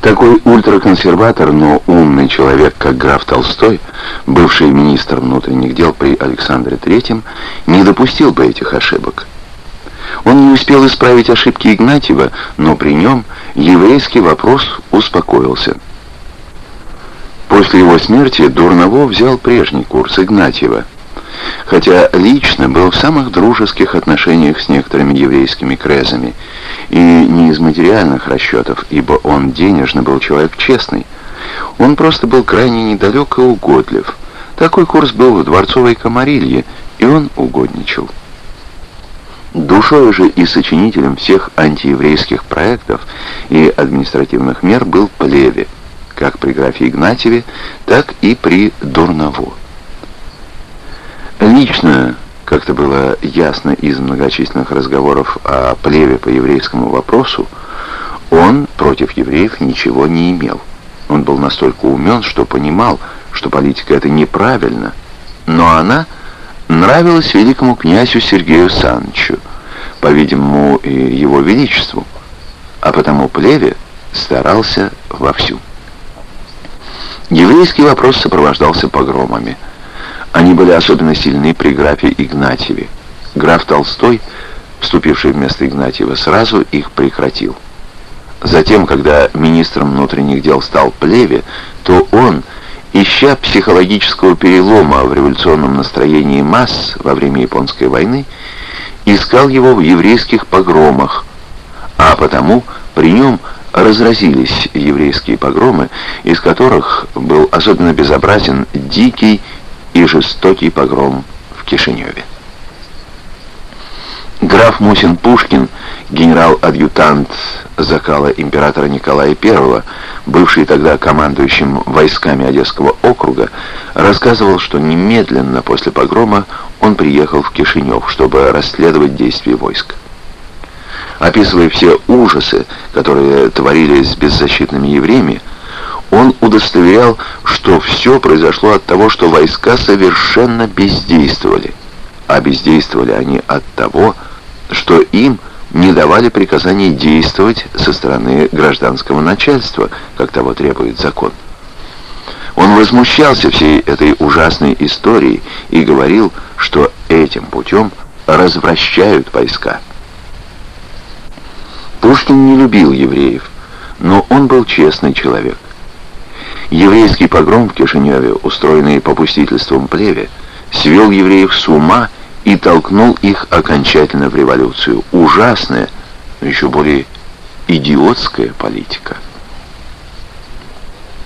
Такой ультраконсерватор, но умный человек, как граф Толстой, бывший министр внутренних дел при Александре III, не допустил бы этих ошибок. Он не успел исправить ошибки Игнатьева, но при нем еврейский вопрос успокоился. После его смерти Дурново взял прежний курс Игнатьева, хотя лично был в самых дружеских отношениях с некоторыми еврейскими крезами, и не из материальных расчетов, ибо он денежно был человек честный. Он просто был крайне недалек и угодлив. Такой курс был в Дворцовой Комарилье, и он угодничал. Душой же и сочинителем всех антиеврейских проектов и административных мер был Плеве, как при графе Игнатьеве, так и при Дурново. Лично, как-то было ясно из многочисленных разговоров о Плеве по еврейскому вопросу, он против евреев ничего не имел. Он был настолько умен, что понимал, что политика это неправильно, но она нравилась великому князю Сергею Санычу, по-видимому, и его величеству, а потому Плеве старался вовсю. Еврейский вопрос сопровождался погромами. Они были особенно сильны при графе Игнатьеве. Граф Толстой, вступивший вместо Игнатьева, сразу их прекратил. Затем, когда министром внутренних дел стал Плеве, то он, ища психологического перелома в революционном настроении масс во время Японской войны, искал его в еврейских погромах, а потому при нем разразились еврейские погромы, из которых был особенно безобразен дикий и жестокий погром в Кишиневе. Граф Мусин Пушкин, генерал-адъютант закала императора Николая I, бывший тогда командующим войсками Одесского округа, рассказывал, что немедленно после погрома он приехал в Кишинев, чтобы расследовать действия войск. Описывая все ужасы, которые творились с беззащитными евреями, он удостоверял, что все произошло от того, что войска совершенно бездействовали. А бездействовали они от того, что им не давали приказаний действовать со стороны гражданского начальства, как того требует закон. Он возмущался всей этой ужасной историей и говорил, что этим путем развращают войска. Пушкин не любил евреев, но он был честный человек. Еврейский погром в Кишиневе, устроенный попустительством плеве, свел евреев с ума и толкнул их окончательно в революцию. Ужасная, но еще более идиотская политика.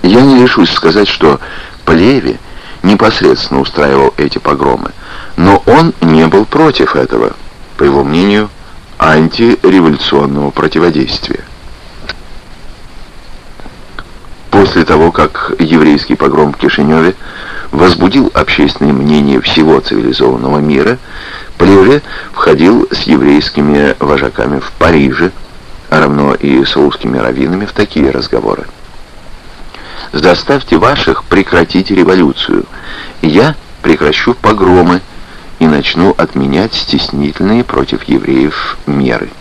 Я не решусь сказать, что Плеве непосредственно устраивал эти погромы, но он не был против этого, по его мнению, антиреволюционного противодействия. После того, как еврейский погром в Кишиневе возбудил общественное мнение всего цивилизованного мира, Плеве входил с еврейскими вожаками в Париже, а равно и с русскими раввинами в такие разговоры. «Заставьте ваших прекратить революцию, я прекращу погромы и начну отменять стеснительные против евреев меры».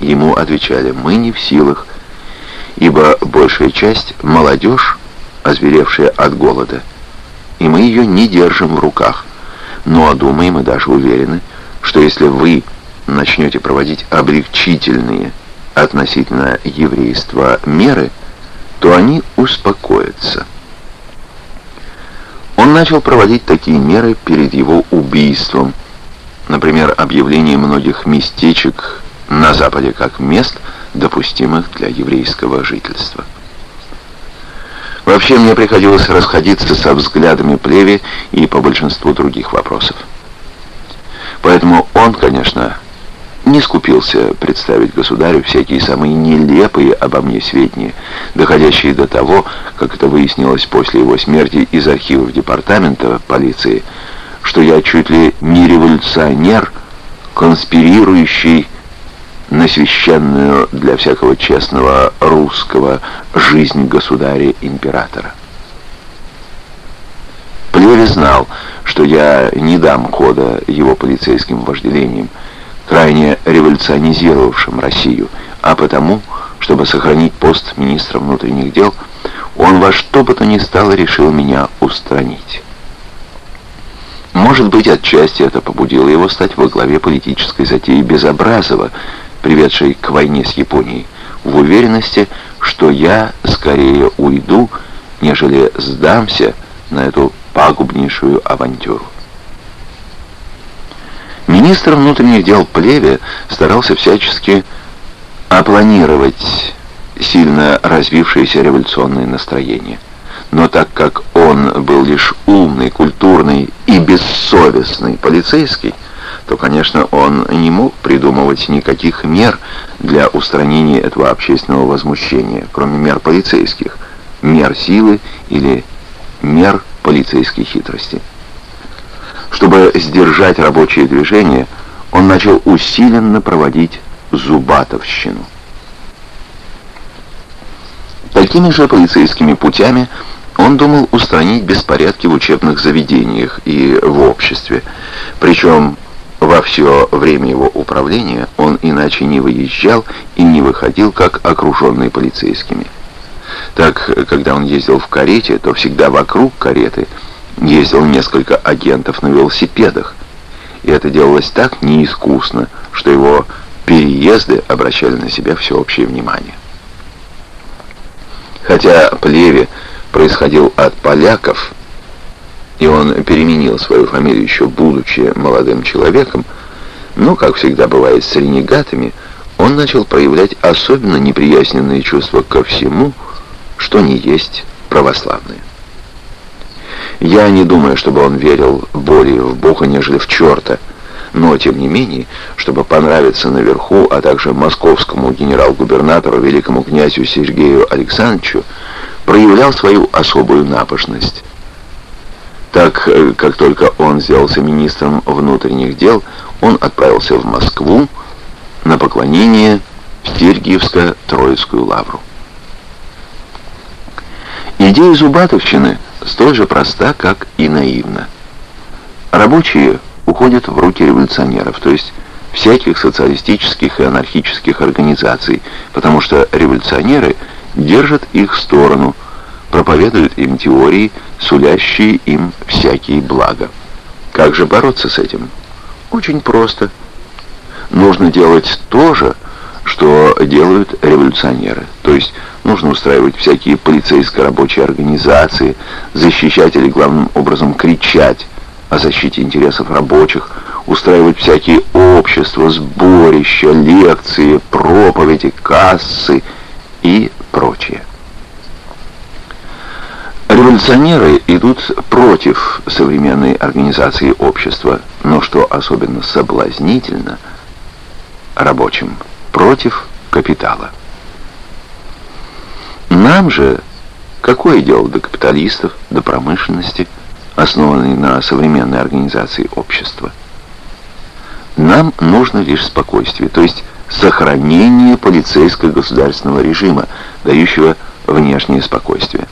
Ему отвечали «Мы не в силах, ибо большая часть — молодежь, озверевшая от голода, и мы ее не держим в руках. Ну а думаем и даже уверены, что если вы начнете проводить облегчительные относительно еврейства меры, то они успокоятся. Он начал проводить такие меры перед его убийством, например, объявление многих местечек на Западе как мест – допустимых для еврейского жительства. Вообще мне приходилось расходиться со взглядами Плеви и по большинству других вопросов. Поэтому он, конечно, не скупился представить государю всякие самые нелепые обо мне сведения, доходящие до того, как это выяснилось после его смерти из архивов департамента полиции, что я чуть ли не революционер, конспирирующий на священную для всякого честного русского жизнь государя-императора. Плеве знал, что я не дам хода его полицейским вожделениям, крайне революционизировавшим Россию, а потому, чтобы сохранить пост министра внутренних дел, он во что бы то ни стало решил меня устранить. Может быть, отчасти это побудило его стать во главе политической затеи Безобразова, приведшей к войне с Японией, в уверенности, что я скорее уйду, нежели сдамся на эту пагубнейшую авантюру. Министр внутренних дел Плеве старался всячески опланировать сильно развившееся революционное настроение. Но так как он был лишь умный, культурный и бессовестный полицейский, то, конечно, он не мог придумывать никаких мер для устранения этого общественного возмущения, кроме мер полицейских, мер силы или мер полицейской хитрости. Чтобы сдержать рабочее движение, он начал усиленно проводить зубатовщину. Такими же полицейскими путями он думал устранить беспорядки в учебных заведениях и в обществе. Причем во все время его управления он иначе не выезжал и не выходил, как окруженный полицейскими. Так, когда он ездил в карете, то всегда вокруг кареты ездил несколько агентов на велосипедах. И это делалось так неискусно, что его переезды обращали на себя всеобщее внимание. Хотя Плеве происходил от поляков, и он переменил свою фамилию еще будучи молодым человеком, но, как всегда бывает с ренегатами, он начал проявлять особенно неприязненные чувства ко всему, что не есть православное. Я не думаю, чтобы он верил более в Бога, нежели в черта, но, тем не менее, чтобы понравиться наверху, а также московскому генерал-губернатору, великому князю Сергею Александровичу, проявлял свою особую напышность. Так э, как только он сделался министром внутренних дел, он отправился в Москву на поклонение в Сергиевско-Троицкую лавру. Идея зубатовщины столь же проста, как и наивна. Рабочие уходят в руки революционеров, то есть всяких социалистических и анархических организаций, потому что революционеры держат их сторону, проповедуют им теории, сулящие им всякие блага. Как же бороться с этим? Очень просто. Нужно делать то же, что делают революционеры. То есть нужно устраивать всякие полицейско-рабочие организации, защищать или главным образом кричать о защите интересов рабочих, устраивать всякие общества, сборища, лекции, проповеди, кассы и прочее. Революционеры идут против современной организации общества, но что особенно соблазнительно, рабочим против капитала. Нам же какое дело до капиталистов, до промышленности, основанной на современной организации общества? Нам нужно лишь спокойствие, то есть сохранение полицейско-государственного режима, дающего внешнее спокойствие.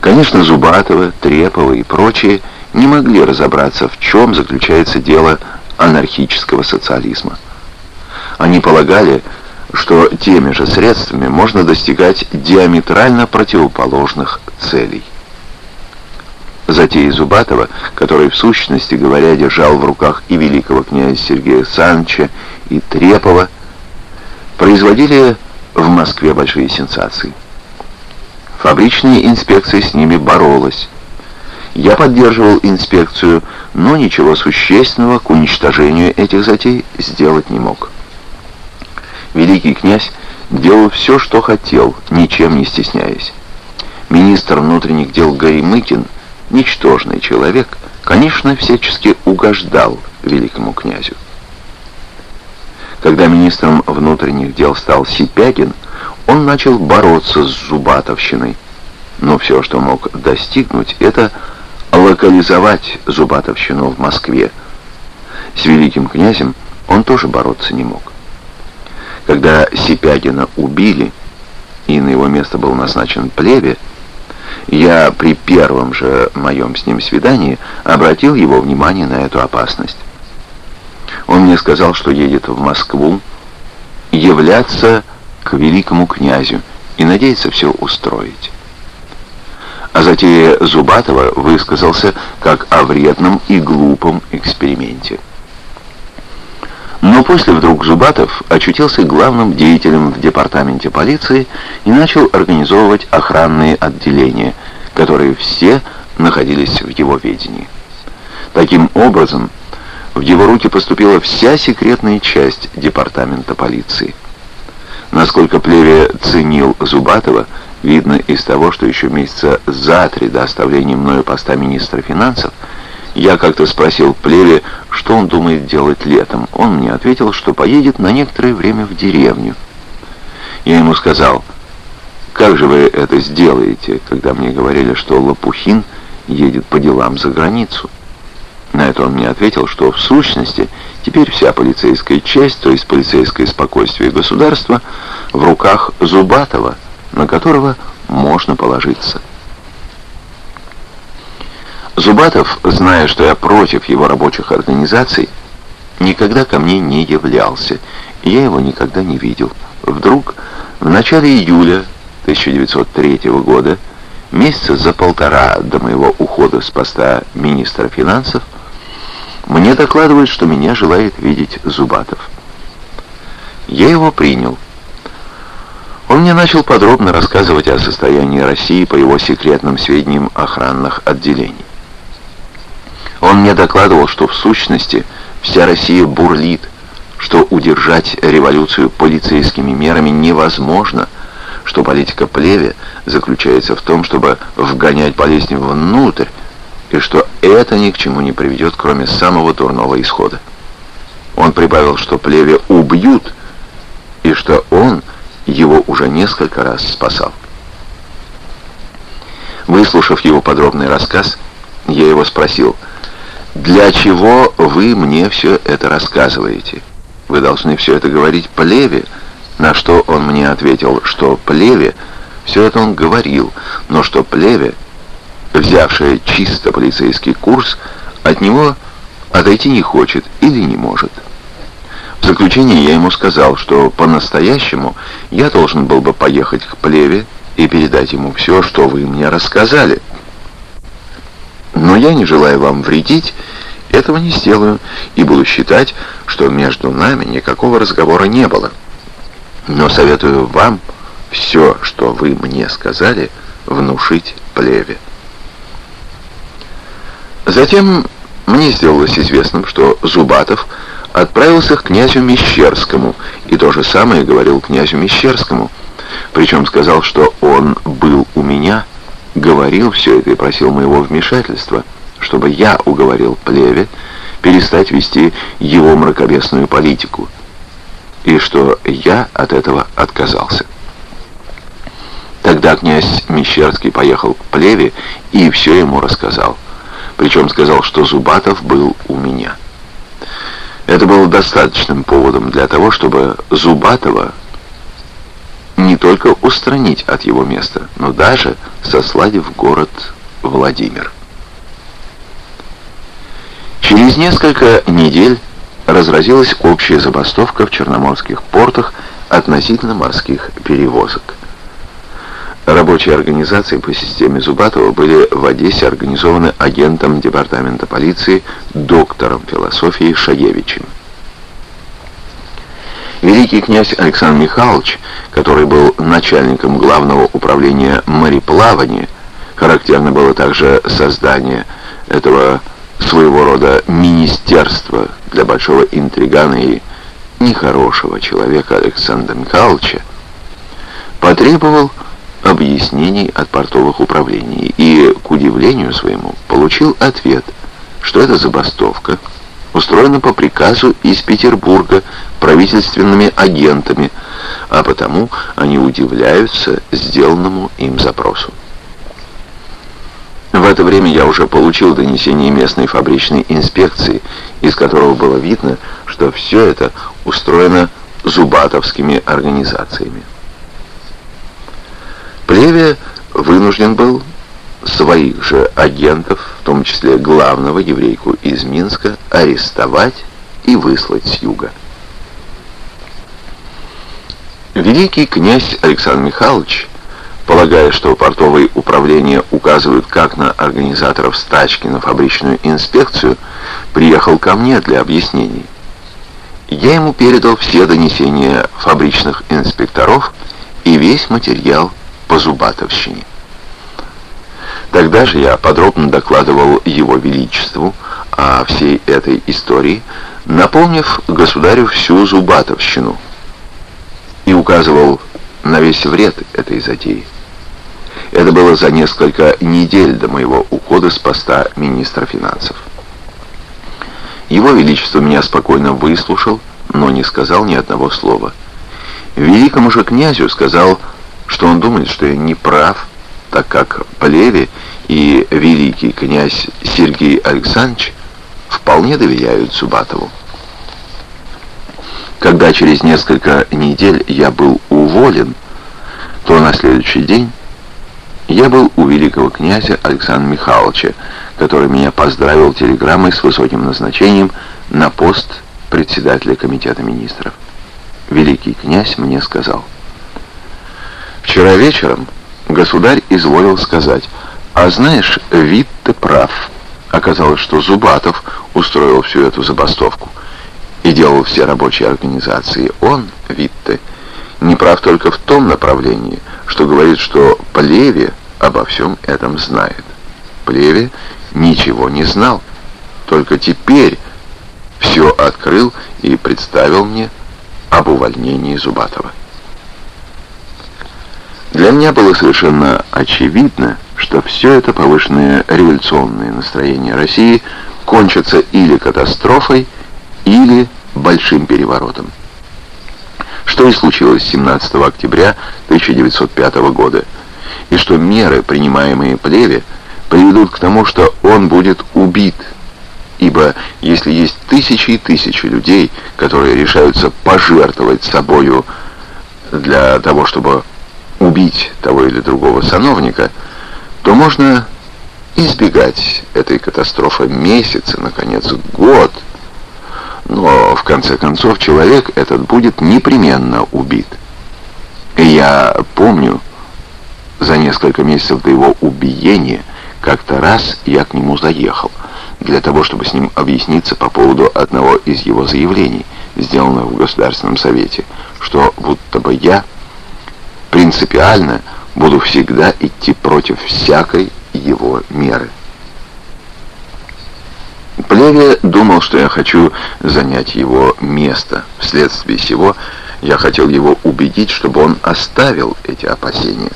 Конечно, Зубатова, Трепова и прочие не могли разобраться, в чем заключается дело анархического социализма. Они полагали, что теми же средствами можно достигать диаметрально противоположных целей. Затеи Зубатова, который в сущности говоря держал в руках и великого князя Сергея Санча, и Трепова, производили в Москве большие сенсации. Фабричная инспекция с ними боролась. Я поддерживал инспекцию, но ничего существенного к уничтожению этих затей сделать не мог. Великий князь делал все, что хотел, ничем не стесняясь. Министр внутренних дел Горемыкин, ничтожный человек, конечно, всячески угождал великому князю. Когда министром внутренних дел стал Сипягин, он начал бороться с Зубатовщиной. Но все, что мог достигнуть, это локализовать Зубатовщину в Москве. С великим князем он тоже бороться не мог. Когда Сипягина убили, и на его место был назначен Плеве, я при первом же моем с ним свидании обратил его внимание на эту опасность. Он мне сказал, что едет в Москву являться к великому князю и надеется все устроить. О затее Зубатова высказался как о вредном и глупом эксперименте. Но после вдруг Зубатов очутился главным деятелем в департаменте полиции и начал организовывать охранные отделения, которые все находились в его ведении. Таким образом, в его руки поступила вся секретная часть департамента полиции. Насколько Плеве ценил Зубатова, видно из того, что еще месяца за три до оставления мною поста министра финансов я как-то спросил Плеве, что он думает делать летом. Он мне ответил, что поедет на некоторое время в деревню. Я ему сказал, как же вы это сделаете, когда мне говорили, что Лопухин едет по делам за границу? На это он мне ответил, что в сущности теперь вся полицейская часть, то есть полицейское спокойствие государства, в руках Зубатова, на которого можно положиться. Зубатов, зная, что я против его рабочих организаций, никогда ко мне не являлся, и я его никогда не видел. Вдруг, в начале июля 1903 года, месяца за полтора до моего ухода с поста министра финансов, мне докладывают, что меня желает видеть Зубатов. Я его принял. Он мне начал подробно рассказывать о состоянии России по его секретным сведениям охранных отделений. Он мне докладывал, что в сущности вся Россия бурлит, что удержать революцию полицейскими мерами невозможно, что политика плеве заключается в том, чтобы вгонять болезнь внутрь, и что это ни к чему не приведет, кроме самого дурного исхода. Он прибавил, что плеве убьют, и что он его уже несколько раз спасал. Выслушав его подробный рассказ, я его спросил, «Для чего вы мне все это рассказываете? Вы должны все это говорить плеве». На что он мне ответил, что плеве, все это он говорил, но что плеве взявшая чисто полицейский курс, от него отойти не хочет или не может. В заключение я ему сказал, что по-настоящему я должен был бы поехать к Плеве и передать ему все, что вы мне рассказали. Но я, не желаю вам вредить, этого не сделаю и буду считать, что между нами никакого разговора не было. Но советую вам все, что вы мне сказали, внушить Плеве. Затем мне сделалось известным, что Зубатов отправился к князю Мещерскому, и то же самое говорил князю Мещерскому. Причем сказал, что он был у меня, говорил все это и просил моего вмешательства, чтобы я уговорил Плеве перестать вести его мракобесную политику, и что я от этого отказался. Тогда князь Мещерский поехал к Плеве и все ему рассказал. Причем сказал, что Зубатов был у меня. Это было достаточным поводом для того, чтобы Зубатова не только устранить от его места, но даже сослать в город Владимир. Через несколько недель разразилась общая забастовка в черноморских портах относительно морских перевозок. Рабочие организации по системе Зубатова были в Одессе организованы агентом департамента полиции, доктором философии Шаевичем. Великий князь Александр Михайлович, который был начальником главного управления мореплавания, характерно было также создание этого своего рода министерства для большого интригана и нехорошего человека Александра Михайловича, потребовал объяснений от портовых управлений и, к удивлению своему, получил ответ, что эта забастовка устроена по приказу из Петербурга правительственными агентами, а потому они удивляются сделанному им запросу. В это время я уже получил донесение местной фабричной инспекции, из которого было видно, что все это устроено зубатовскими организациями. Плеве вынужден был своих же агентов, в том числе главного еврейку из Минска, арестовать и выслать с юга. Великий князь Александр Михайлович, полагая, что портовые управления указывают как на организаторов стачки на фабричную инспекцию, приехал ко мне для объяснений. Я ему передал все донесения фабричных инспекторов и весь материал по зубатовщине. Тогда же я подробно докладывал Его Величеству о всей этой истории, напомнив государю всю зубатовщину и указывал на весь вред этой затеи. Это было за несколько недель до моего ухода с поста министра финансов. Его Величество меня спокойно выслушал, но не сказал ни одного слова. Великому же князю сказал, что он думает, что я не прав, так как Плеве и великий князь Сергей Александрович вполне доверяют Зубатову. Когда через несколько недель я был уволен, то на следующий день я был у великого князя Александра Михайловича, который меня поздравил телеграммой с высоким назначением на пост председателя комитета министров. Великий князь мне сказал, «Вчера вечером государь изволил сказать, а знаешь, вид ты прав». Оказалось, что Зубатов устроил всю эту забастовку и делал все рабочие организации. Он, Витте, не прав только в том направлении, что говорит, что Плеве обо всем этом знает. Плеве ничего не знал, только теперь все открыл и представил мне об увольнении Зубатова. Для меня было совершенно очевидно, что все это повышенное революционное настроение России кончится или катастрофой, или большим переворотом. Что и случилось 17 октября 1905 года, и что меры, принимаемые Плеве, приведут к тому, что он будет убит – ибо если есть тысячи и тысячи людей, которые решаются пожертвовать собою для того, чтобы убить того или другого сановника, то можно избегать этой катастрофы месяцы, наконец, год. Но, в конце концов, человек этот будет непременно убит. И я помню, за несколько месяцев до его убиения, как-то раз я к нему заехал для того, чтобы с ним объясниться по поводу одного из его заявлений, сделанного в Государственном Совете, что будто бы я принципиально буду всегда идти против всякой его меры. Плеве думал, что я хочу занять его место. Вследствие сего я хотел его убедить, чтобы он оставил эти опасения.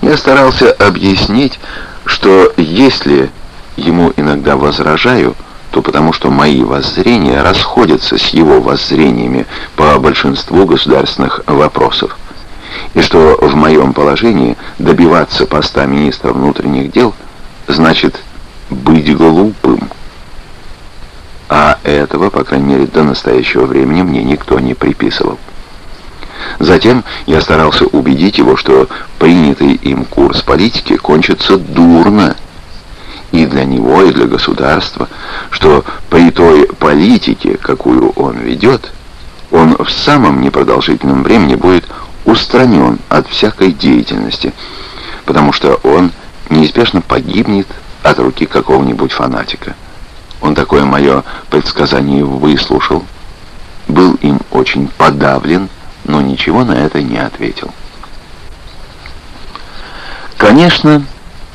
Я старался объяснить, что если ему иногда возражаю, то потому что мои воззрения расходятся с его воззрениями по большинству государственных вопросов. И что в моем положении добиваться поста министра внутренних дел значит быть глупым. А этого, по крайней мере, до настоящего времени мне никто не приписывал. Затем я старался убедить его, что принятый им курс политики кончится дурно, и для него, и для государства, что при той политике, какую он ведет, он в самом непродолжительном времени будет устранен от всякой деятельности, потому что он неизбежно погибнет от руки какого-нибудь фанатика. Он такое мое предсказание выслушал, был им очень подавлен, но ничего на это не ответил. Конечно,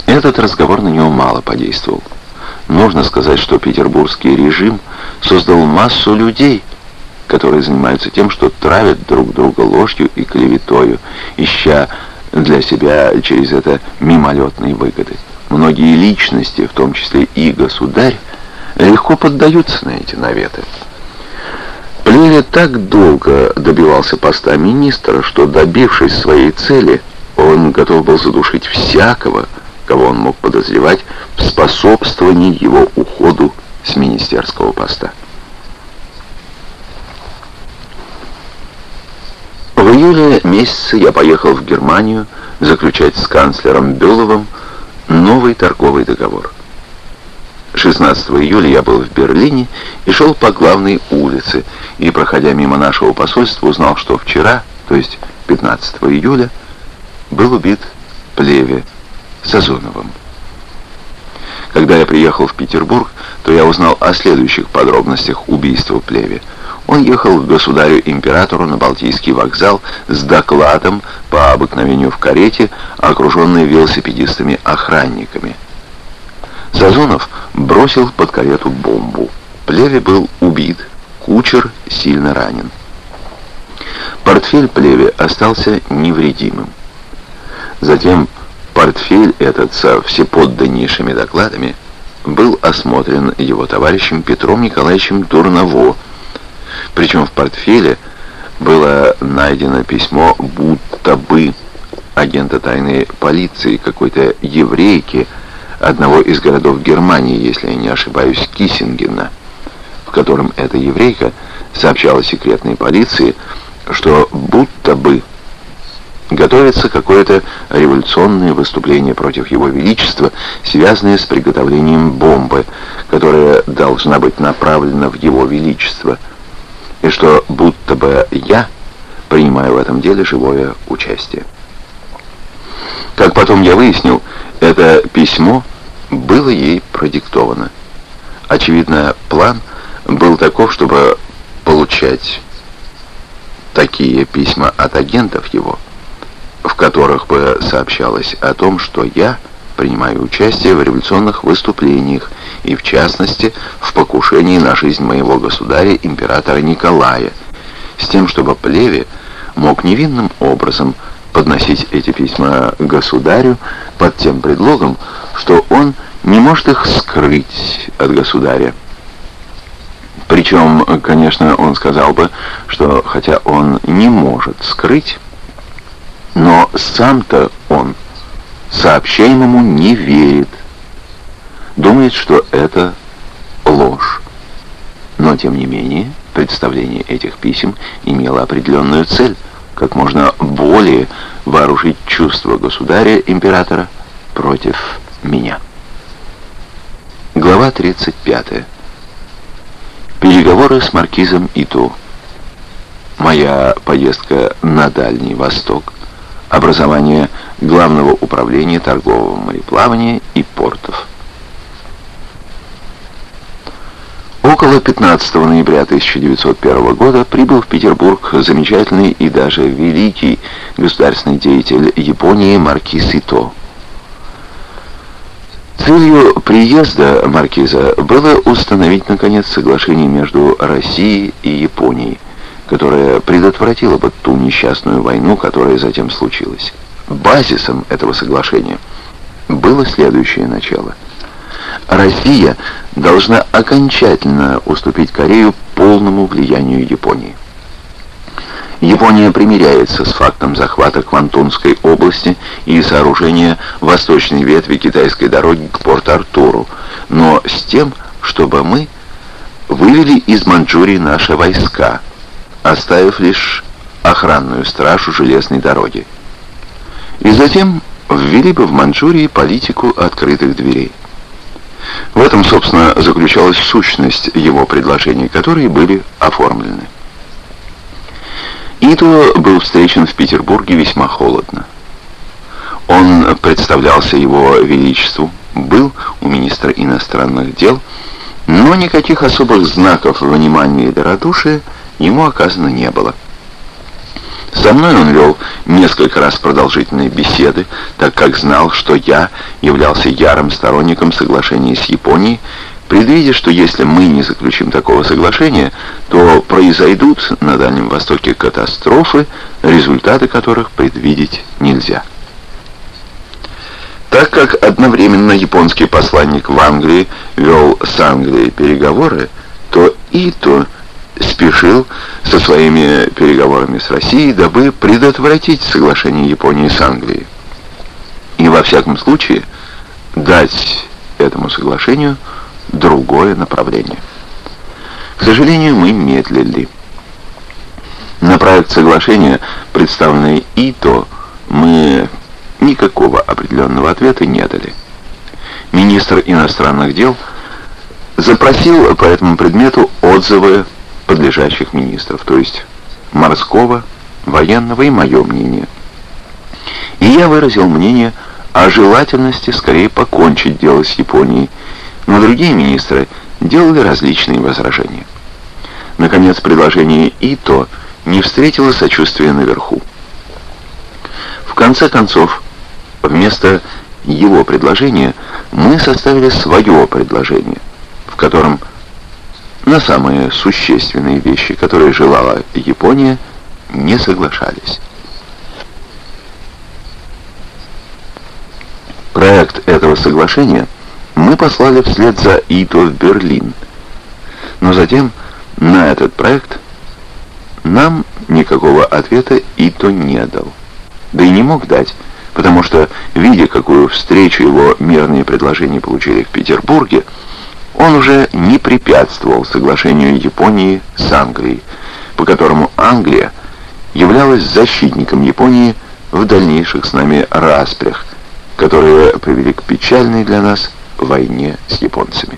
этот разговор на него мало подействовал. Нужно сказать, что петербургский режим создал массу людей, которые занимаются тем, что травят друг друга ложью и клеветою, ища для себя через это мимолетные выгоды. Многие личности, в том числе и государь, легко поддаются на эти наветы. Плеве так долго добивался поста министра, что, добившись своей цели, он готов был задушить всякого, кого он мог подозревать в способствовании его уходу с министерского поста. В июле месяце я поехал в Германию заключать с канцлером Бюловым новый торговый договор. 16 июля я был в Берлине и шел по главной улице, и, проходя мимо нашего посольства, узнал, что вчера, то есть 15 июля был убит Плеве Сазоновым. Когда я приехал в Петербург, то я узнал о следующих подробностях убийства Плеве. Он ехал к государю-императору на Балтийский вокзал с докладом по обыкновению в карете, окруженной велосипедистами-охранниками. Сазонов бросил под карету бомбу. Плеве был убит, кучер сильно ранен. Портфель Плеве остался невредимым. Затем портфель этот со всеподданнейшими докладами был осмотрен его товарищем Петром Николаевичем Турново, причем в портфеле было найдено письмо будто бы агента тайной полиции, какой-то еврейки, одного из городов Германии, если я не ошибаюсь, Киссингена, в котором эта еврейка сообщала секретной полиции, что будто бы готовится какое-то революционное выступление против Его Величества, связанное с приготовлением бомбы, которая должна быть направлена в Его Величество, и что будто бы я принимаю в этом деле живое участие. Как потом я выяснил, это письмо было ей продиктовано. Очевидно, план был таков, чтобы получать такие письма от агентов его, в которых бы сообщалось о том, что я принимаю участие в революционных выступлениях и, в частности, в покушении на жизнь моего государя, императора Николая, с тем, чтобы Плеве мог невинным образом подносить эти письма государю под тем предлогом, что он не может их скрыть от государя. Причем, конечно, он сказал бы, что хотя он не может скрыть, сам-то он сообщаемому не верит, думает, что это ложь. Но, тем не менее, представление этих писем имело определенную цель, как можно более вооружить чувства государя-императора против меня. Глава 35. Переговоры с маркизом Иту. Моя поездка на Дальний Восток. Образование Главного управления торгового мореплавания и портов. Около 15 ноября 1901 года прибыл в Петербург замечательный и даже великий государственный деятель Японии маркиз Ито. Целью приезда маркиза было установить, наконец, соглашение между Россией и Японией, которое предотвратило бы ту несчастную войну, которая затем случилась. Базисом этого соглашения было следующее начало. Россия должна окончательно уступить Корею полному влиянию Японии. Япония примиряется с фактом захвата Квантунской области и сооружения восточной ветви китайской дороги к Порт-Артуру, но с тем, чтобы мы вывели из Манчжурии наши войска, оставив лишь охранную стражу железной дороги. И затем ввели бы в Манчжурии политику открытых дверей. В этом, собственно, заключалась сущность его предложений, которые были оформлены. Ито был встречен в Петербурге весьма холодно. Он представлялся его величеству, был у министра иностранных дел, но никаких особых знаков внимания или радушия ему оказано не было. Со мной он вел несколько раз продолжительные беседы, так как знал, что я являлся ярым сторонником соглашения с Японией, предвидя, что если мы не заключим такого соглашения, то произойдут на Дальнем Востоке катастрофы, результаты которых предвидеть нельзя. Так как одновременно японский посланник в Англии вел с Англией переговоры, то Ито спешил со своими переговорами с Россией, дабы предотвратить соглашение Японии с Англией. И во всяком случае дать этому соглашению другое направление. К сожалению, мы медлили. На проект соглашения, представленный ИТО, мы никакого определенного ответа не дали. Министр иностранных дел запросил по этому предмету отзывы подлежащих министров, то есть морского, военного и мое мнение. И я выразил мнение о желательности скорее покончить дело с Японией, но другие министры делали различные возражения. Наконец, предложение Ито не встретило сочувствия наверху. В конце концов, вместо его предложения мы составили свое предложение, в котором на самые существенные вещи, которые желала Япония, не соглашались. Проект этого соглашения мы послали вслед за Ито в Берлин. Но затем на этот проект нам никакого ответа Ито не дал. Да и не мог дать, потому что, видя, какую встречу его мирные предложения получили в Петербурге, он уже не препятствовал соглашению Японии с Англией, по которому Англия являлась защитником Японии в дальнейших с нами распрях, которые привели к печальной для нас войне с японцами.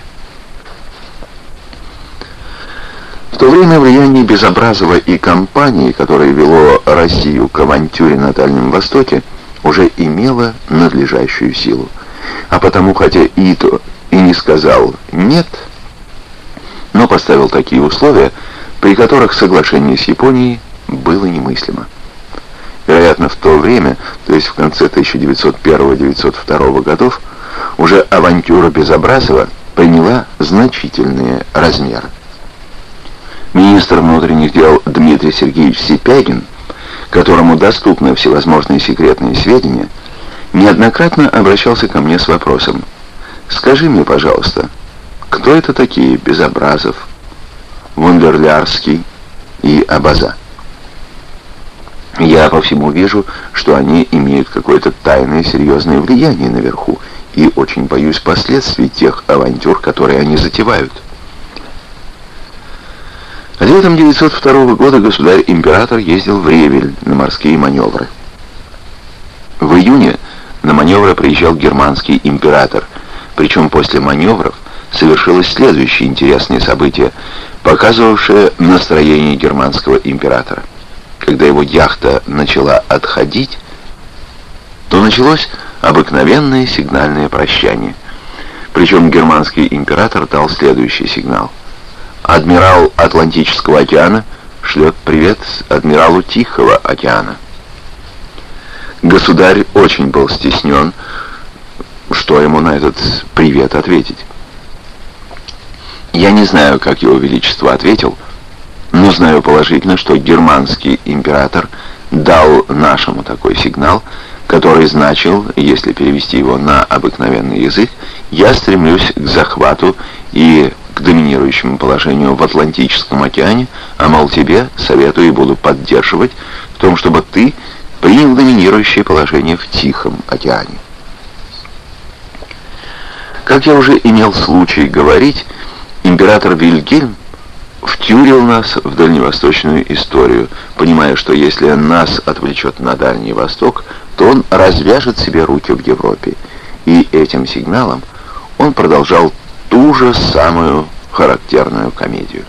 В то время влияние Безобразова и компании, которое вело Россию к авантюре на Дальнем Востоке, уже имело надлежащую силу. А потому, хотя Ито и не сказал «нет», но поставил такие условия, при которых соглашение с Японией было немыслимо. Вероятно, в то время, то есть в конце 1901-1902 годов, уже авантюра Безобразова приняла значительные размеры. Министр внутренних дел Дмитрий Сергеевич Сипягин, которому доступны всевозможные секретные сведения, неоднократно обращался ко мне с вопросом «Скажи мне, пожалуйста, кто это такие Безобразов, Вундерлярский и Абаза?» Я по всему вижу, что они имеют какое-то тайное серьезное влияние наверху, и очень боюсь последствий тех авантюр, которые они затевают. Летом 902 года государь-император ездил в Ревель на морские маневры. В июне на маневры приезжал германский император, причем после маневров совершилось следующее интересное событие, показывавшее настроение германского императора. Когда его яхта начала отходить, то началось обыкновенное сигнальное прощание. Причем германский император дал следующий сигнал. Адмирал Атлантического океана шлет привет адмиралу Тихого океана. Государь очень был стеснен, что ему на этот привет ответить. Я не знаю, как его величество ответил, но знаю положительно, что германский император дал нашему такой сигнал, который значил, если перевести его на обыкновенный язык, я стремлюсь к захвату и к доминирующему положению в Атлантическом океане, а мол тебе советую и буду поддерживать в том, чтобы ты принял доминирующее положение в Тихом океане. Как я уже имел случай говорить, император Вильгельм втюрил нас в дальневосточную историю, понимая, что если нас отвлечет на Дальний Восток, то он развяжет себе руки в Европе. И этим сигналом он продолжал ту же самую характерную комедию.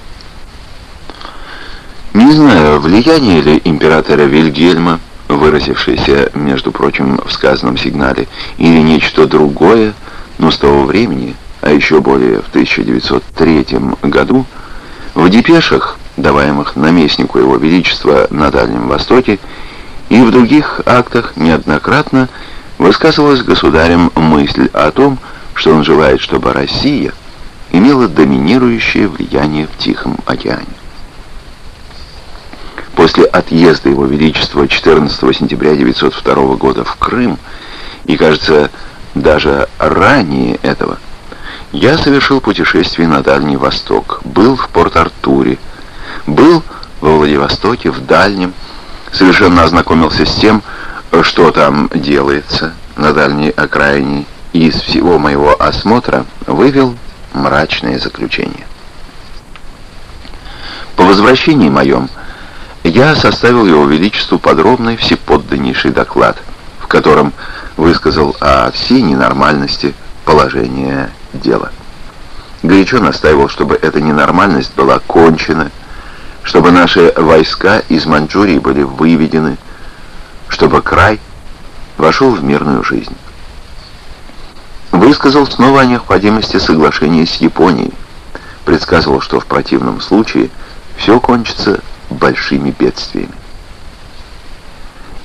Не знаю, влияние ли императора Вильгельма, выразившееся, между прочим, в сказанном сигнале, или нечто другое, но с того времени, а еще более в 1903 году, в депешах, даваемых наместнику Его Величества на Дальнем Востоке, и в других актах неоднократно высказывалась государем мысль о том, что он желает, чтобы Россия имела доминирующее влияние в Тихом океане. После отъезда Его Величества 14 сентября 1902 года в Крым, и, кажется, даже ранее этого, я совершил путешествие на Дальний Восток, был в Порт-Артуре, был во Владивостоке, в Дальнем, совершенно ознакомился с тем, что там делается на дальней окраине, и из всего моего осмотра вывел мрачное заключение. По возвращении моем я составил его величеству подробный всеподданнейший доклад, в котором высказал о всей ненормальности положения дела. Горячо настаивал, чтобы эта ненормальность была кончена, чтобы наши войска из Маньчжурии были выведены, чтобы край вошел в мирную жизнь. Высказал снова о необходимости соглашения с Японией, предсказывал, что в противном случае все кончится большими бедствиями.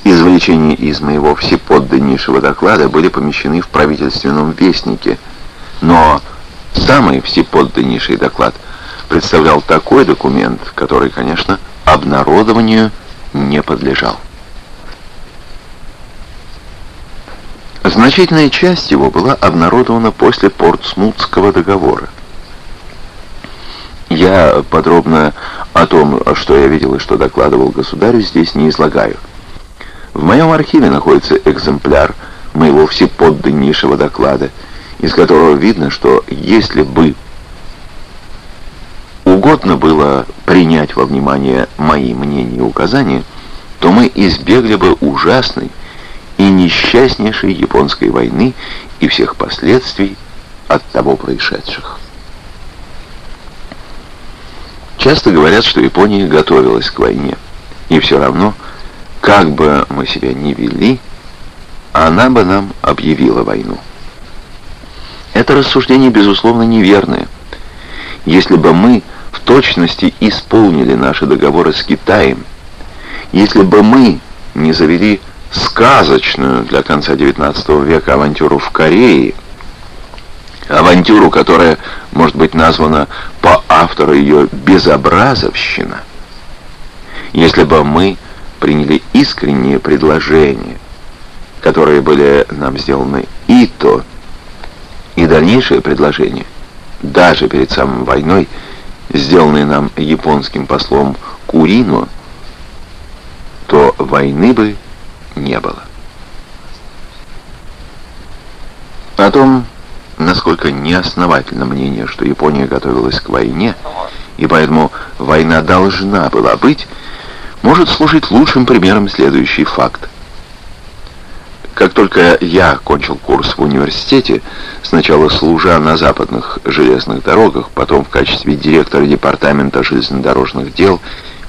Извлечения из моего всеподданнейшего доклада были помещены в правительственном вестнике, но самый всеподданнейший доклад представлял такой документ, который, конечно, обнародованию не подлежал. Значительная часть его была обнародована после Портсмутского договора. Я подробно о том, что я видел и что докладывал государю, здесь не излагаю. В моем архиве находится экземпляр моего всеподданнейшего доклада, из которого видно, что если бы угодно было принять во внимание мои мнения и указания, то мы избегли бы ужасной и несчастнейшей японской войны и всех последствий от того происшедших. Часто говорят, что Япония готовилась к войне, и все равно – как бы мы себя ни вели, она бы нам объявила войну. Это рассуждение, безусловно, неверное. Если бы мы в точности исполнили наши договоры с Китаем, если бы мы не завели сказочную для конца XIX века авантюру в Корее, авантюру, которая может быть названа по автору ее «безобразовщина», если бы мы приняли искренние предложения, которые были нам сделаны и то, и дальнейшие предложения, даже перед самой войной, сделанные нам японским послом Курино, то войны бы не было. О том, насколько неосновательно мнение, что Япония готовилась к войне, и поэтому война должна была быть, может служить лучшим примером следующий факт. Как только я кончил курс в университете, сначала служа на западных железных дорогах, потом в качестве директора департамента железнодорожных дел,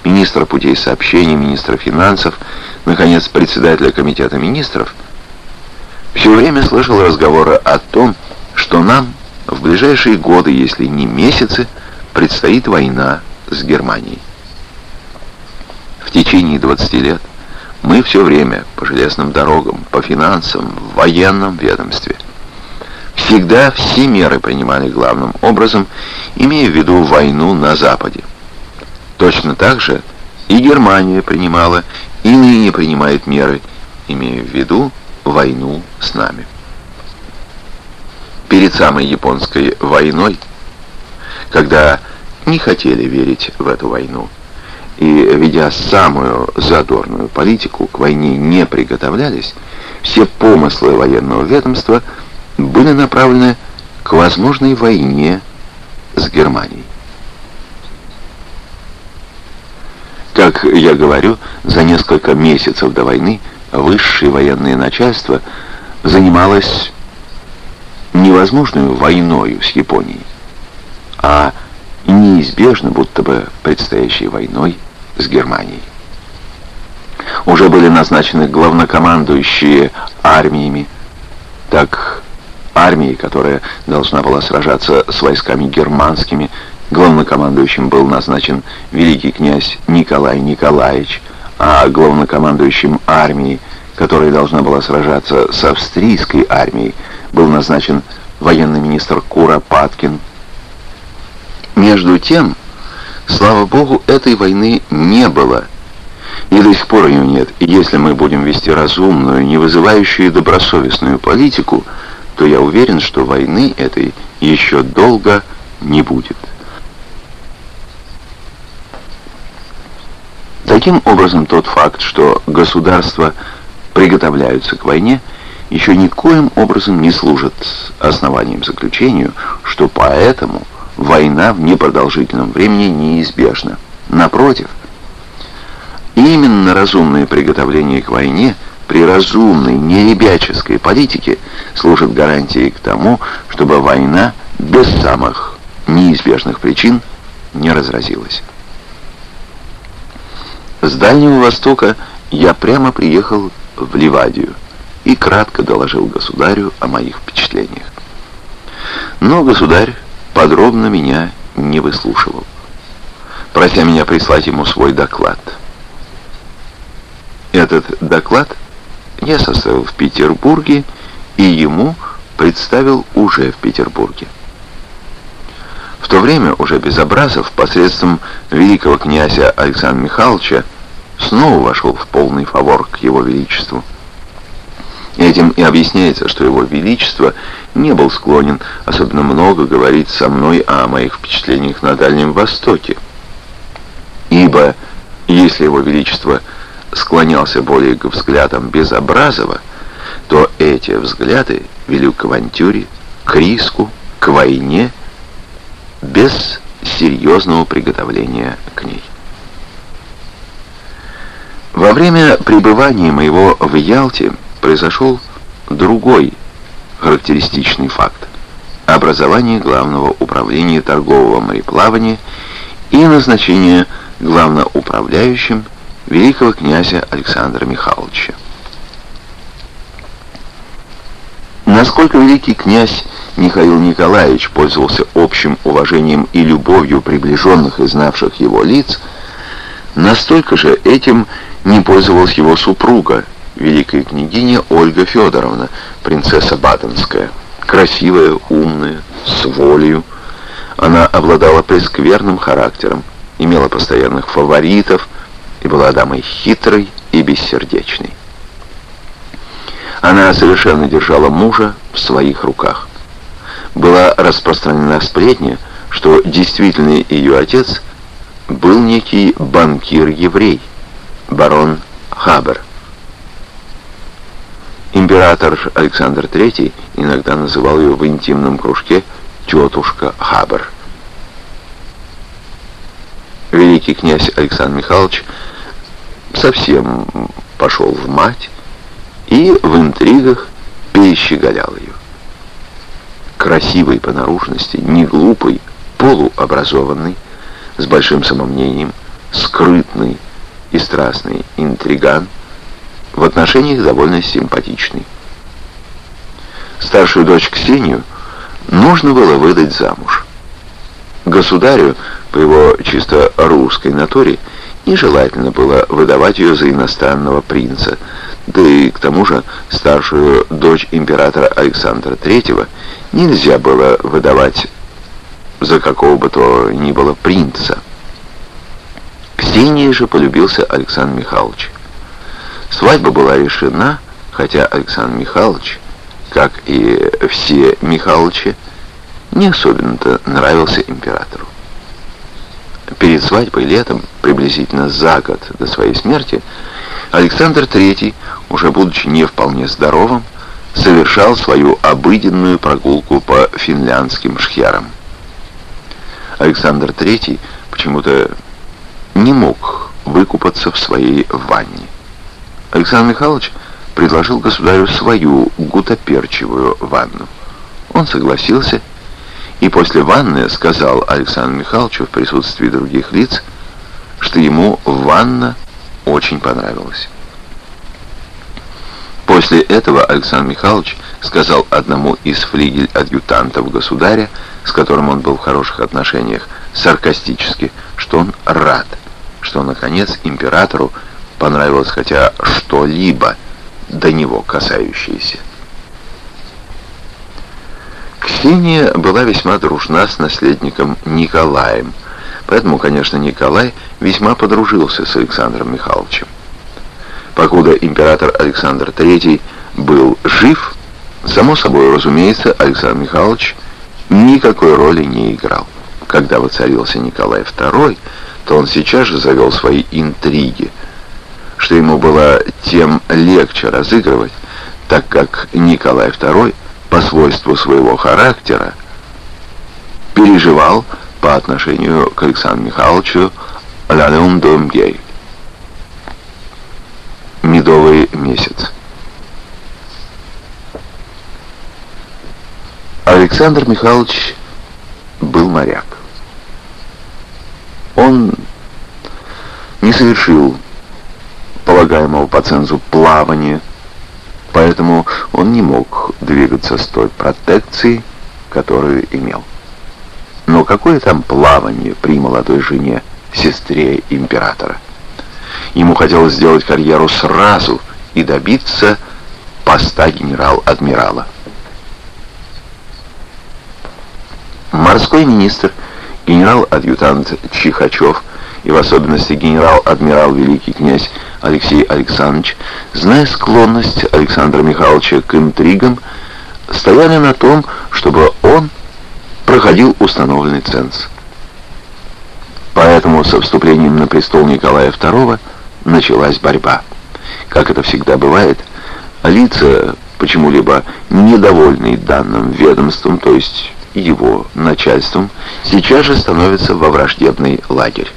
министра путей сообщений, министра финансов, наконец, председателя комитета министров, все время слышал разговоры о том, что нам в ближайшие годы, если не месяцы, предстоит война с Германией. В течение 20 лет мы все время по железным дорогам, по финансам, в военном ведомстве. Всегда все меры принимали главным образом, имея в виду войну на Западе. Точно так же и Германия принимала, и ныне принимает меры, имея в виду войну с нами. Перед самой японской войной, когда не хотели верить в эту войну, и, ведя самую задорную политику, к войне не приготовлялись, все помыслы военного ведомства были направлены к возможной войне с Германией. Как я говорю, за несколько месяцев до войны высшее военное начальство занималось невозможной войною с Японией, а неизбежно будто бы предстоящей войной с Германией. Уже были назначены главнокомандующие армиями, так армией, которая должна была сражаться с войсками германскими, главнокомандующим был назначен великий князь Николай Николаевич, а главнокомандующим армией, которая должна была сражаться с австрийской армией, был назначен военный министр Куропаткин. Между тем, Слава Богу, этой войны не было. И до сих пор ее нет. И если мы будем вести разумную, не вызывающую добросовестную политику, то я уверен, что войны этой еще долго не будет. Таким образом, тот факт, что государства приготовляются к войне, еще никоим образом не служит основанием заключению, что поэтому – война в непродолжительном времени неизбежна. Напротив, именно разумное приготовление к войне при разумной, неребяческой политике служит гарантией к тому, чтобы война без самых неизбежных причин не разразилась. С Дальнего Востока я прямо приехал в Ливадию и кратко доложил государю о моих впечатлениях. Но государь подробно меня не выслушивал, прося меня прислать ему свой доклад. Этот доклад я составил в Петербурге и ему представил уже в Петербурге. В то время уже Безобразов посредством великого князя Александра Михайловича снова вошел в полный фавор к его величеству. Этим и объясняется, что его величество не был склонен особенно много говорить со мной о моих впечатлениях на Дальнем Востоке. Ибо если его величество склонялся более к взглядам Безобразова, то эти взгляды вели к авантюре, к риску, к войне, без серьезного приготовления к ней. Во время пребывания моего в Ялте произошел другой характеристичный факт – образование Главного управления торгового мореплавания и назначение главноуправляющим великого князя Александра Михайловича. Насколько великий князь Михаил Николаевич пользовался общим уважением и любовью приближенных и знавших его лиц, настолько же этим не пользовалась его супруга, великая княгиня Ольга Федоровна, принцесса Баденская. Красивая, умная, с волею. Она обладала прескверным характером, имела постоянных фаворитов и была дамой хитрой и бессердечной. Она совершенно держала мужа в своих руках. Была распространена сплетня, что действительный ее отец был некий банкир-еврей, барон Хабер. Император Александр III иногда называл ее в интимном кружке «тетушка Хабер». Великий князь Александр Михайлович совсем пошел в мать и в интригах перещеголял ее. Красивый по наружности, не глупый, полуобразованный, с большим самомнением, скрытный и страстный интриган – в отношениях довольно симпатичный. Старшую дочь Ксению нужно было выдать замуж. Государю, по его чисто русской натуре, нежелательно было выдавать ее за иностранного принца, да и к тому же старшую дочь императора Александра III нельзя было выдавать за какого бы то ни было принца. Ксении же полюбился Александр Михайлович. Свадьба была решена, хотя Александр Михайлович, как и все Михайловичи, не особенно-то нравился императору. Перед свадьбой летом, приблизительно за год до своей смерти, Александр III, уже будучи не вполне здоровым, совершал свою обыденную прогулку по финляндским шхерам. Александр III почему-то не мог выкупаться в своей ванне. Александр Михайлович предложил государю свою гутоперчивую ванну. Он согласился и после ванны сказал Александру Михайловичу в присутствии других лиц, что ему ванна очень понравилась. После этого Александр Михайлович сказал одному из флигель-адъютантов государя, с которым он был в хороших отношениях, саркастически, что он рад, что, наконец, императору понравилось хотя что-либо до него касающееся. Ксения была весьма дружна с наследником Николаем, поэтому, конечно, Николай весьма подружился с Александром Михайловичем. Покуда император Александр III был жив, само собой разумеется, Александр Михайлович никакой роли не играл. Когда воцарился Николай II, то он сейчас же завел свои интриги – что ему было тем легче разыгрывать, так как Николай II по свойству своего характера переживал по отношению к Александру Михайловичу «Лалеум Домгей» медовый месяц. Александр Михайлович был моряк. Он не совершил полагаемого по цензу плавания, поэтому он не мог двигаться с той протекцией, которую имел. Но какое там плавание при молодой жене, сестре императора? Ему хотелось сделать карьеру сразу и добиться поста генерал-адмирала. Морской министр, генерал-адъютант Чихачев и в особенности генерал-адмирал великий князь Алексей Александрович, зная склонность Александра Михайловича к интригам, стояли на том, чтобы он проходил установленный ценз. Поэтому со вступлением на престол Николая II началась борьба. Как это всегда бывает, лица, почему-либо недовольные данным ведомством, то есть его начальством, сейчас же становятся во враждебный лагерь.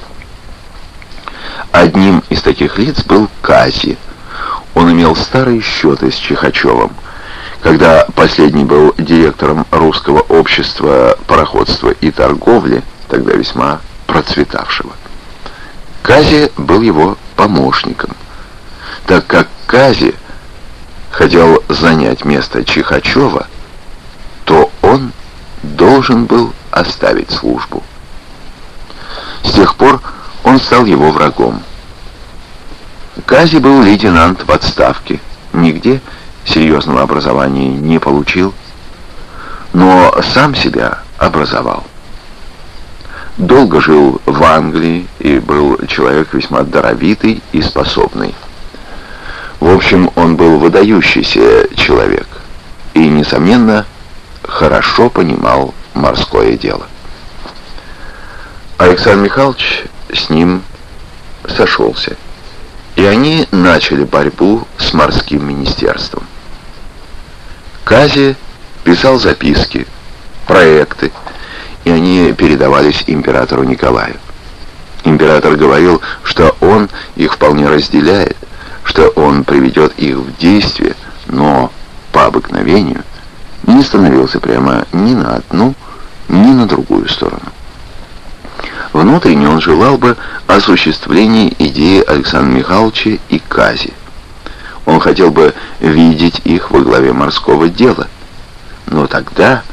Одним из таких лиц был Кази. Он имел старые счеты с Чихачевым. Когда последний был директором русского общества пароходства и торговли, тогда весьма процветавшего. Кази был его помощником, так как Кази хотел занять место Чихачева, должен был оставить службу. С тех пор он стал его врагом. Кази был лейтенант в отставке, нигде серьезного образования не получил, но сам себя образовал. Долго жил в Англии и был человек весьма даровитый и способный. В общем, он был выдающийся человек и, несомненно, хорошо понимал морское дело. Александр Михайлович с ним сошелся, и они начали борьбу с морским министерством. Кази писал записки, проекты, и они передавались императору Николаю. Император говорил, что он их вполне разделяет, что он приведет их в действие, но по обыкновению не становился прямо ни на одну, ни на другую сторону. Внутренне он желал бы осуществления идеи Александра Михайловича и Кази. Он хотел бы видеть их во главе морского дела. Но тогда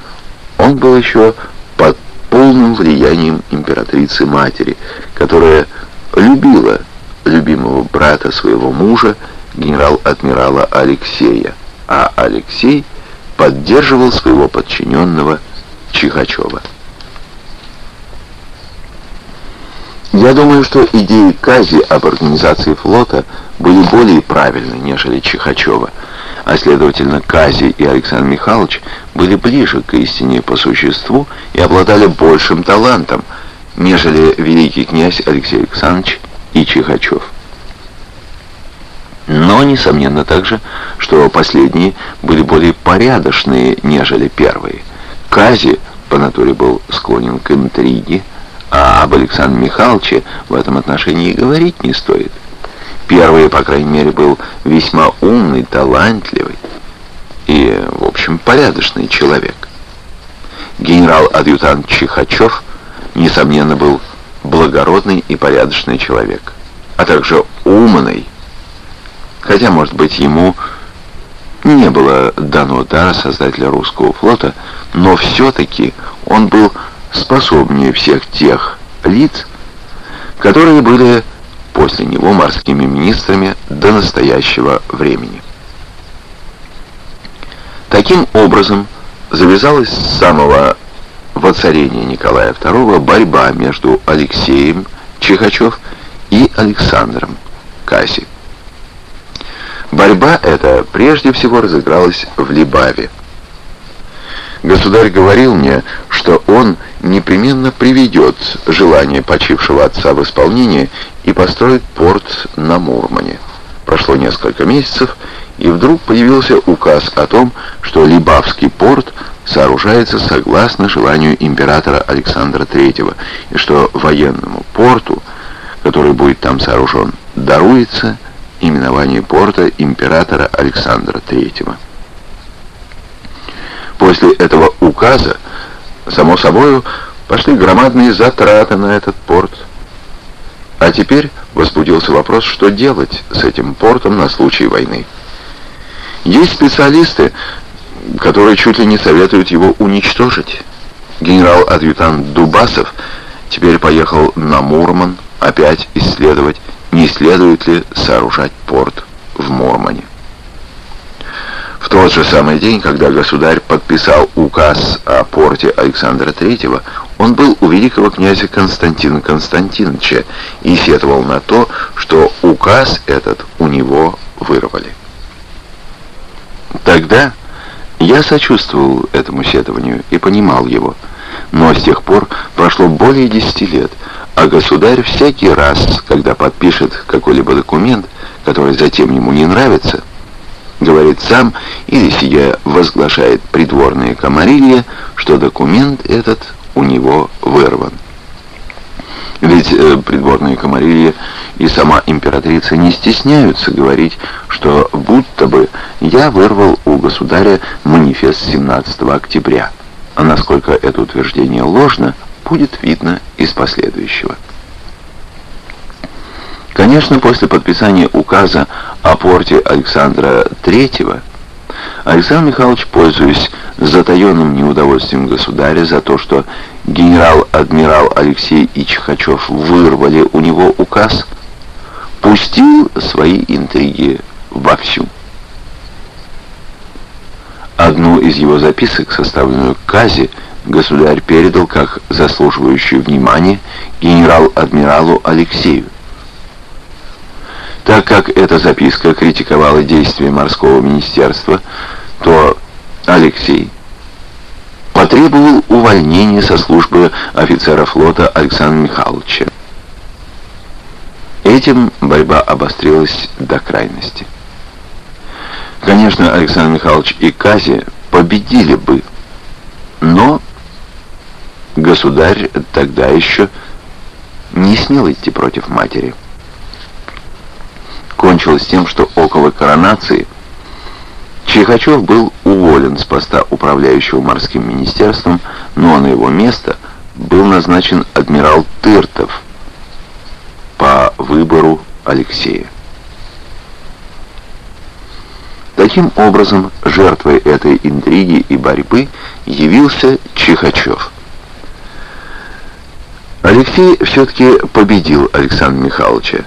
он был еще под полным влиянием императрицы-матери, которая любила любимого брата своего мужа, генерал-адмирала Алексея, а Алексей поддерживал своего подчиненного Чихачева. Я думаю, что идеи Кази об организации флота были более правильны, нежели Чихачева, а следовательно Кази и Александр Михайлович были ближе к истине по существу и обладали большим талантом, нежели великий князь Алексей Александрович и Чихачев. Но, несомненно также, что последние были более порядочные, нежели первые. Кази по натуре был склонен к интриге, а об Александре Михайловиче в этом отношении говорить не стоит. Первый, по крайней мере, был весьма умный, талантливый и, в общем, порядочный человек. Генерал-адъютант Чихачев, несомненно, был благородный и порядочный человек, а также умный, хотя, может быть, ему не было дано дара создателя русского флота, но все-таки он был способнее всех тех лиц, которые были после него морскими министрами до настоящего времени. Таким образом, завязалась с самого воцарения Николая II борьба между Алексеем Чихачев и Александром Касси. Борьба эта прежде всего разыгралась в Либаве. Государь говорил мне, что он непременно приведет желание почившего отца в исполнение и построит порт на Мурмане. Прошло несколько месяцев, и вдруг появился указ о том, что Либавский порт сооружается согласно желанию императора Александра III, и что военному порту, который будет там сооружен, даруется именование порта императора Александра III. После этого указа, само собой, пошли громадные затраты на этот порт. А теперь возбудился вопрос, что делать с этим портом на случай войны. Есть специалисты, которые чуть ли не советуют его уничтожить. Генерал-адъютант Дубасов теперь поехал на Мурман опять исследовать, не следует ли сооружать порт в Мурмане. В тот же самый день, когда государь подписал указ о порте Александра III, он был у великого князя Константина Константиновича и сетовал на то, что указ этот у него вырвали. Тогда я сочувствовал этому сетованию и понимал его, но с тех пор прошло более десяти лет, а государь всякий раз, когда подпишет какой-либо документ, который затем ему не нравится, говорит сам или сидя возглашает придворные комарилья, что документ этот у него вырван. Ведь э, придворные комарилья и сама императрица не стесняются говорить, что будто бы я вырвал у государя манифест 17 октября. А насколько это утверждение ложно, будет видно из последующего. Конечно, после подписания указа о порте Александра III, Александр Михайлович, пользуясь затаенным неудовольствием государя за то, что генерал-адмирал Алексей и Чехачев вырвали у него указ, пустил свои интриги вовсю. Одну из его записок, составленную Кази, государь передал как заслуживающую внимания генерал-адмиралу Алексею. Так как эта записка критиковала действия морского министерства, то Алексей потребовал увольнения со службы офицера флота Александра Михайловича. Этим борьба обострилась до крайности. Конечно, Александр Михайлович и Кази победили бы, но государь тогда еще не смел идти против матери кончилось тем, что около коронации Чихачев был уволен с поста управляющего морским министерством, но на его место был назначен адмирал Тыртов по выбору Алексея. Таким образом, жертвой этой интриги и борьбы явился Чихачев. Алексей все-таки победил Александра Михайловича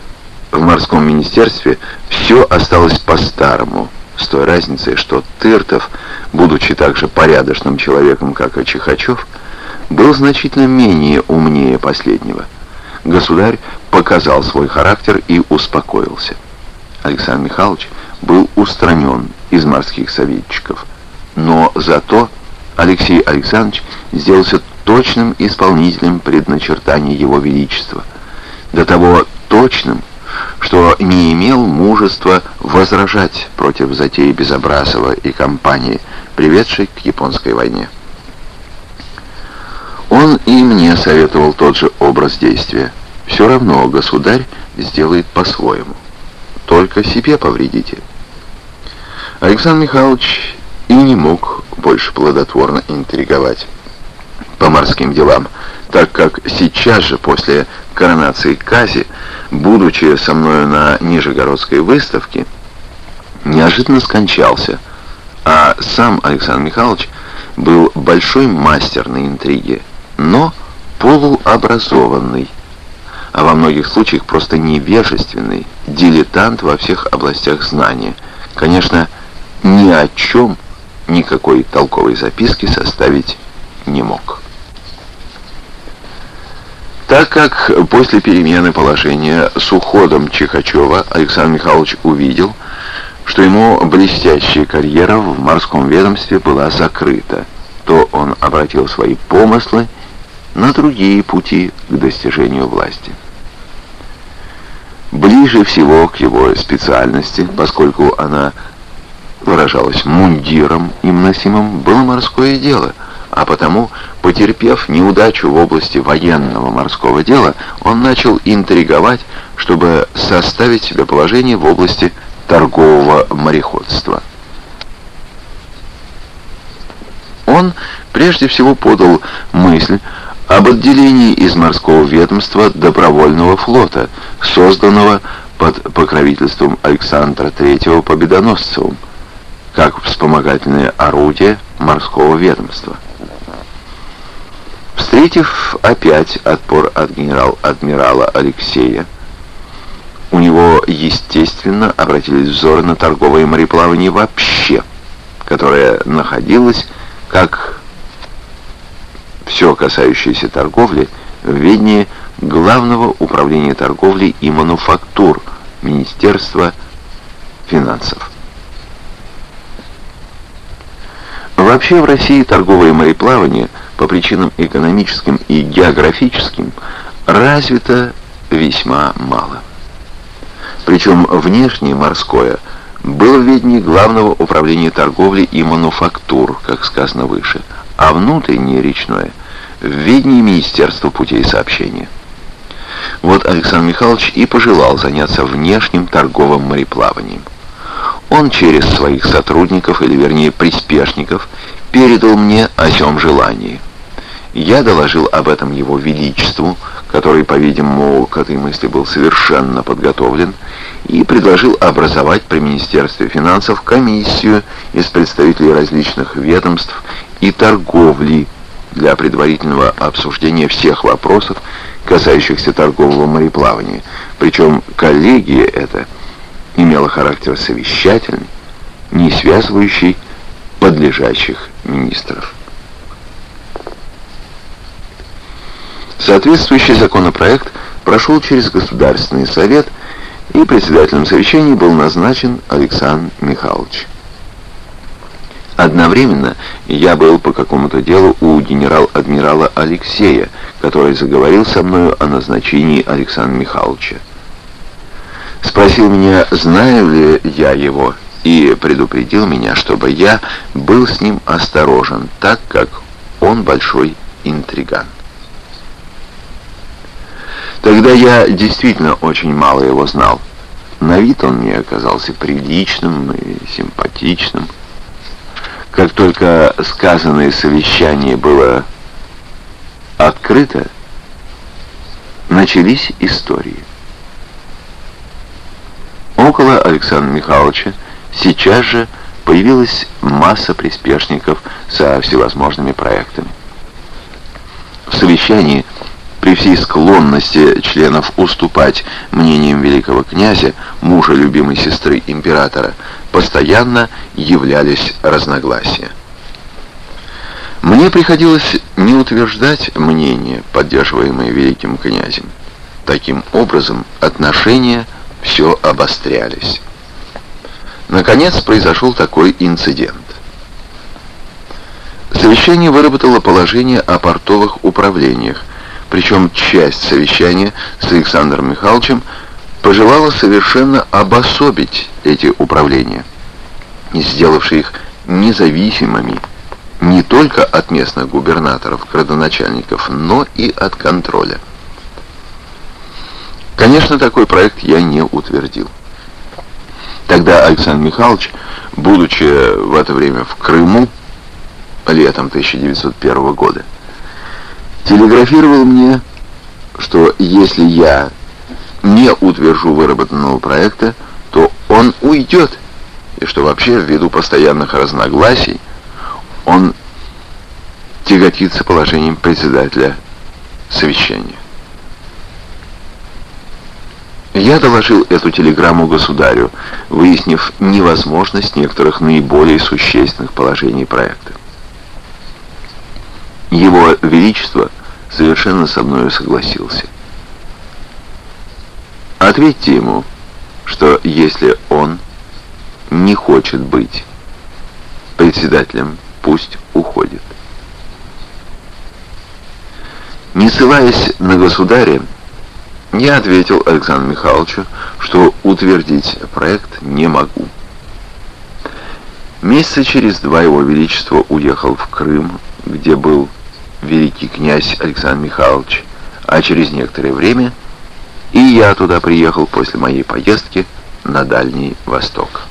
в морском министерстве все осталось по-старому, с той разницей, что Тыртов, будучи также порядочным человеком, как и Чихачев, был значительно менее умнее последнего. Государь показал свой характер и успокоился. Александр Михайлович был устранен из морских советчиков, но зато Алексей Александрович сделался точным исполнителем предначертаний Его Величества, до того точным, что не имел мужества возражать против затеи Безобразова и компании, приведшей к японской войне. Он и мне советовал тот же образ действия. Все равно государь сделает по-своему. Только себе повредите. Александр Михайлович и не мог больше плодотворно интриговать по морским делам, так как сейчас же после коронации Кази, будучи со мною на Нижегородской выставке, неожиданно скончался, а сам Александр Михайлович был большой мастер на интриге, но полуобразованный, а во многих случаях просто невежественный, дилетант во всех областях знания. Конечно, ни о чем никакой толковой записки составить не мог. Так как после перемены положения с уходом Чихачева Александр Михайлович увидел, что ему блестящая карьера в морском ведомстве была закрыта, то он обратил свои помыслы на другие пути к достижению власти. Ближе всего к его специальности, поскольку она выражалась мундиром им носимым, было морское дело – а потому, потерпев неудачу в области военного морского дела, он начал интриговать, чтобы составить себе положение в области торгового мореходства. Он прежде всего подал мысль об отделении из морского ведомства добровольного флота, созданного под покровительством Александра III Победоносцевым, как вспомогательное орудие морского ведомства. Встретив опять отпор от генерал-адмирала Алексея, у него, естественно, обратились взоры на торговое мореплавание вообще, которое находилось, как все касающееся торговли, в ведении Главного управления торговли и мануфактур Министерства финансов. Вообще в России торговое мореплавание по причинам экономическим и географическим развито весьма мало. Причем внешнее морское было в ведении Главного управления торговли и мануфактур, как сказано выше, а внутреннее речное в ведении Министерства путей сообщения. Вот Александр Михайлович и пожелал заняться внешним торговым мореплаванием. Он через своих сотрудников, или вернее приспешников, передал мне о сём желании. Я доложил об этом его величеству, который, по-видимому, к этой мысли был совершенно подготовлен, и предложил образовать при Министерстве финансов комиссию из представителей различных ведомств и торговли для предварительного обсуждения всех вопросов, касающихся торгового мореплавания. Причем коллегия эта имела характер совещательный, не связывающий подлежащих министров. Соответствующий законопроект прошел через Государственный совет, и председателем совещания был назначен Александр Михайлович. Одновременно я был по какому-то делу у генерал-адмирала Алексея, который заговорил со мною о назначении Александра Михайловича. Спросил меня, знаю ли я его, и предупредил меня, чтобы я был с ним осторожен, так как он большой интриган. Тогда я действительно очень мало его знал. На вид он мне оказался приличным и симпатичным. Как только сказанное совещание было открыто, начались истории. Около Александра Михайловича сейчас же появилась масса приспешников со всевозможными проектами. В совещании при всей склонности членов уступать мнениям великого князя, мужа любимой сестры императора, постоянно являлись разногласия. Мне приходилось не утверждать мнение, поддерживаемое великим князем. Таким образом, отношения все обострялись. Наконец произошел такой инцидент. Совещание выработало положение о портовых управлениях, причем часть совещания с Александром Михайловичем пожелала совершенно обособить эти управления, сделавши их независимыми не только от местных губернаторов, градоначальников, но и от контроля. Конечно, такой проект я не утвердил. Тогда Александр Михайлович, будучи в это время в Крыму, летом 1901 года, телеграфировал мне, что если я не утвержу выработанного проекта, то он уйдет, и что вообще ввиду постоянных разногласий он тяготится положением председателя совещания. Я доложил эту телеграмму государю, выяснив невозможность некоторых наиболее существенных положений проекта. Его Величество совершенно со мною согласился. Ответьте ему, что если он не хочет быть председателем, пусть уходит. Не ссылаясь на государя, я ответил Александру Михайловичу, что утвердить проект не могу. Месяца через два его величество уехал в Крым, где был великий князь Александр Михайлович, а через некоторое время и я туда приехал после моей поездки на Дальний Восток.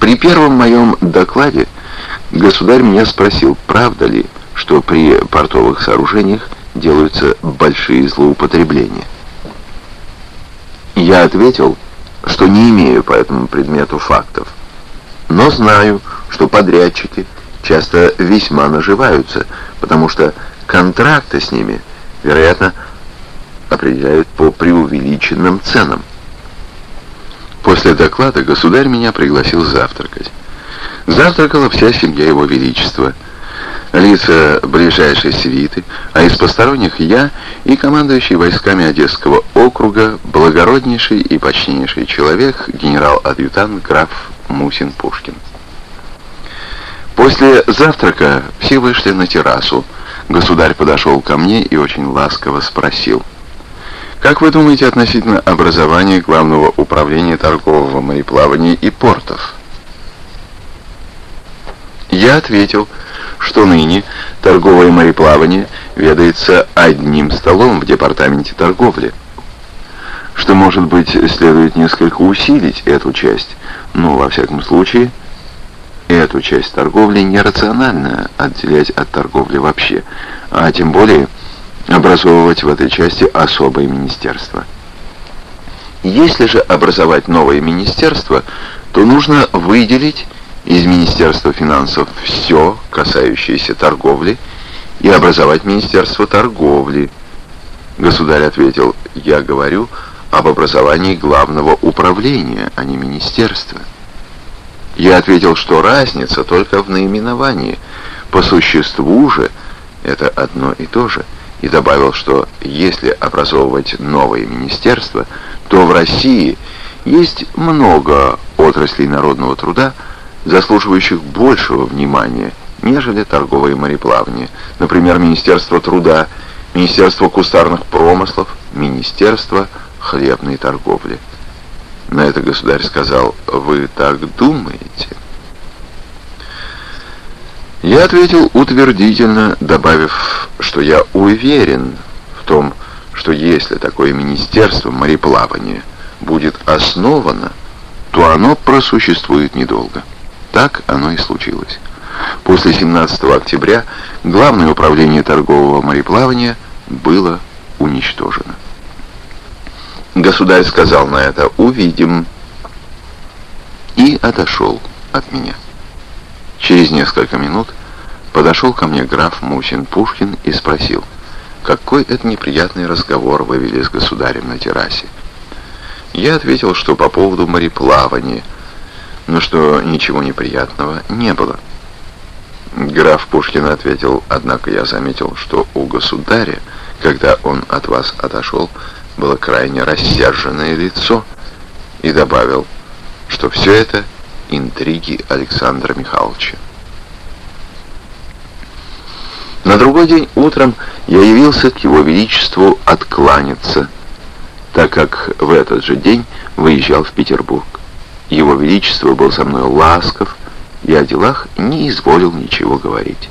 При первом моем докладе Государь меня спросил, правда ли, что при портовых сооружениях делаются большие злоупотребления. Я ответил, что не имею по этому предмету фактов, но знаю, что подрядчики часто весьма наживаются, потому что контракты с ними, вероятно, определяют по преувеличенным ценам. После доклада государь меня пригласил завтракать. Завтракала вся семья его величества, лица ближайшей свиты, а из посторонних я и командующий войсками Одесского округа, благороднейший и почтеннейший человек, генерал-адъютант граф Мусин-Пушкин. После завтрака все вышли на террасу. Государь подошел ко мне и очень ласково спросил. «Как вы думаете относительно образования Главного управления торгового мореплавания и портов?» Я ответил, что ныне торговое мореплавание ведается одним столом в департаменте торговли, что, может быть, следует несколько усилить эту часть, но, во всяком случае, эту часть торговли нерационально отделять от торговли вообще, а тем более образовывать в этой части особое министерство. Если же образовать новое министерство, то нужно выделить из Министерства финансов все, касающееся торговли, и образовать Министерство торговли. Государь ответил, я говорю об образовании главного управления, а не министерства. Я ответил, что разница только в наименовании. По существу же это одно и то же. И добавил, что если образовывать новое министерство, то в России есть много отраслей народного труда, заслуживающих большего внимания, нежели торговое мореплавание, например, Министерство труда, Министерство кустарных промыслов, Министерство хлебной торговли. На это государь сказал, «Вы так думаете?» Я ответил утвердительно, добавив, что я уверен в том, что если такое министерство мореплавания будет основано, то оно просуществует недолго. Так оно и случилось. После 17 октября Главное управление торгового мореплавания было уничтожено. Государь сказал на это «увидим» и отошел от меня. Через несколько минут подошел ко мне граф Мусин-Пушкин и спросил, какой это неприятный разговор вы вели с государем на террасе. Я ответил, что по поводу мореплавания – но что ничего неприятного не было. Граф Пушкин ответил, однако я заметил, что у государя, когда он от вас отошел, было крайне рассерженное лицо, и добавил, что все это интриги Александра Михайловича. На другой день утром я явился к его величеству откланяться, так как в этот же день выезжал в Петербург. Его Величество был со мной ласков и о делах не изволил ничего говорить.